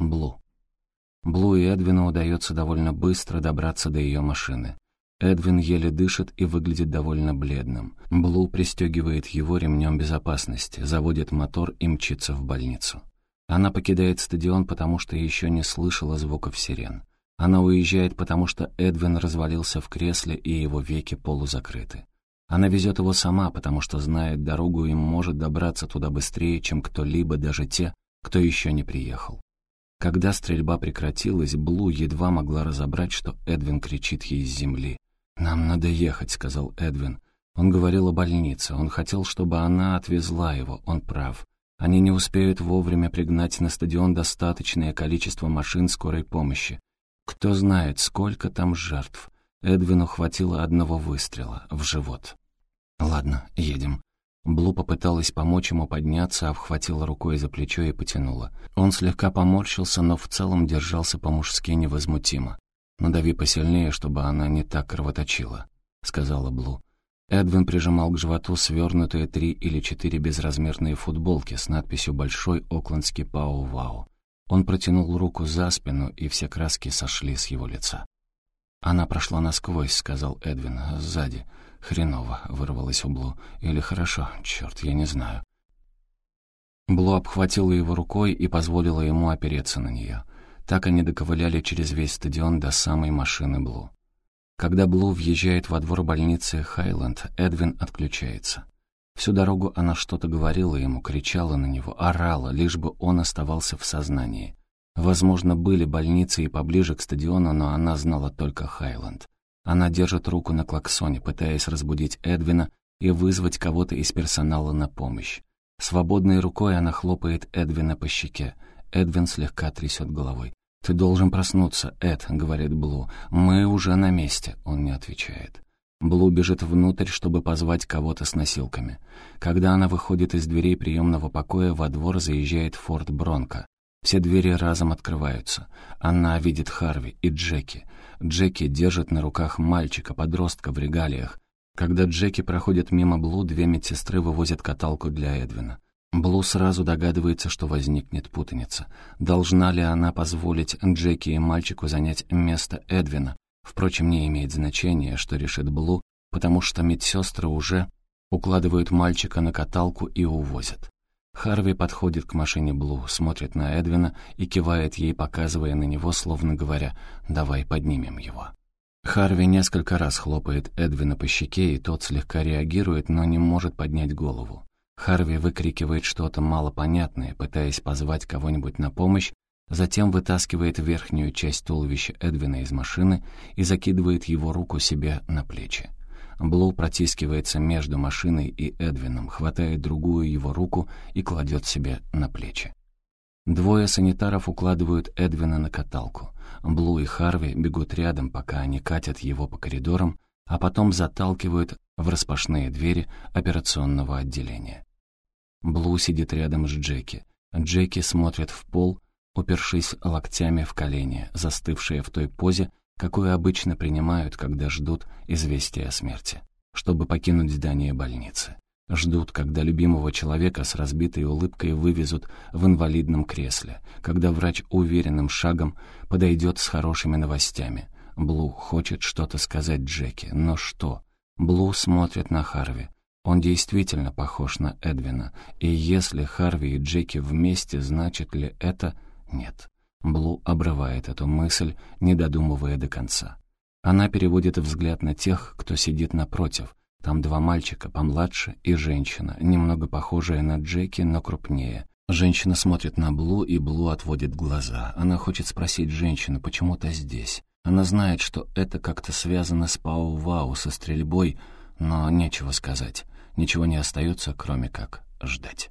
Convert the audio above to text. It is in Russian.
Блу. Блу и Эдвину удается довольно быстро добраться до ее машины. Эдвин еле дышит и выглядит довольно бледным. Блу пристегивает его ремнем безопасности, заводит мотор и мчится в больницу. Она покидает стадион, потому что еще не слышала звуков сирен. Она уезжает, потому что Эдвин развалился в кресле и его веки полузакрыты. Она везет его сама, потому что знает дорогу и может добраться туда быстрее, чем кто-либо, даже те, кто еще не приехал. Когда стрельба прекратилась, Блу едва могла разобрать, что Эдвин кричит ей с земли. «Нам надо ехать», — сказал Эдвин. Он говорил о больнице, он хотел, чтобы она отвезла его, он прав. Они не успеют вовремя пригнать на стадион достаточное количество машин скорой помощи. Кто знает, сколько там жертв. Эдвину хватило одного выстрела в живот. «Ладно, едем». Блу попыталась помочь ему подняться, обхватила рукой за плечо и потянула. Он слегка поморщился, но в целом держался по-мужски невозмутимо. «Надави посильнее, чтобы она не так кровоточила», — сказала Блу. Эдвин прижимал к животу свернутые три или четыре безразмерные футболки с надписью «Большой Оклендский Пау-Вау». Он протянул руку за спину, и все краски сошли с его лица. «Она прошла насквозь», — сказал Эдвин, — «сзади». «Хреново», — вырвалось у Блу. «Или хорошо, черт, я не знаю». Блу обхватила его рукой и позволила ему опереться на нее. Так они доковыляли через весь стадион до самой машины Блу. Когда Блу въезжает во двор больницы Хайленд, Эдвин отключается. Всю дорогу она что-то говорила ему, кричала на него, орала, лишь бы он оставался в сознании. Возможно, были больницы и поближе к стадиону, но она знала только Хайленд. Она держит руку на клаксоне, пытаясь разбудить Эдвина и вызвать кого-то из персонала на помощь. Свободной рукой она хлопает Эдвина по щеке. Эдвин слегка трясет головой. «Ты должен проснуться, Эд», — говорит Блу. «Мы уже на месте», — он не отвечает. Блу бежит внутрь, чтобы позвать кого-то с носилками. Когда она выходит из дверей приемного покоя, во двор заезжает Форд Бронко. Все двери разом открываются. Она видит Харви и Джеки. Джеки держит на руках мальчика, подростка в регалиях. Когда Джеки проходит мимо Блу, две медсестры вывозят каталку для Эдвина. Блу сразу догадывается, что возникнет путаница. Должна ли она позволить Джеки и мальчику занять место Эдвина? Впрочем, не имеет значения, что решит Блу, потому что медсестры уже укладывают мальчика на каталку и увозят. Харви подходит к машине Блу, смотрит на Эдвина и кивает ей, показывая на него, словно говоря «давай поднимем его». Харви несколько раз хлопает Эдвина по щеке, и тот слегка реагирует, но не может поднять голову. Харви выкрикивает что-то малопонятное, пытаясь позвать кого-нибудь на помощь, затем вытаскивает верхнюю часть туловища Эдвина из машины и закидывает его руку себе на плечи. Блу протискивается между машиной и Эдвином, хватает другую его руку и кладет себе на плечи. Двое санитаров укладывают Эдвина на каталку. Блу и Харви бегут рядом, пока они катят его по коридорам, а потом заталкивают в распашные двери операционного отделения. Блу сидит рядом с Джеки. Джеки смотрит в пол, упершись локтями в колени, застывшие в той позе, какую обычно принимают, когда ждут известия о смерти, чтобы покинуть здание больницы. Ждут, когда любимого человека с разбитой улыбкой вывезут в инвалидном кресле, когда врач уверенным шагом подойдет с хорошими новостями. Блу хочет что-то сказать Джеки, но что? Блу смотрит на Харви. Он действительно похож на Эдвина, и если Харви и Джеки вместе, значит ли это «нет». Блу обрывает эту мысль, не додумывая до конца. Она переводит взгляд на тех, кто сидит напротив. Там два мальчика, помладше, и женщина, немного похожая на Джеки, но крупнее. Женщина смотрит на Блу, и Блу отводит глаза. Она хочет спросить женщину, почему-то здесь. Она знает, что это как-то связано с Пау-Вау, со стрельбой, но нечего сказать. Ничего не остается, кроме как ждать.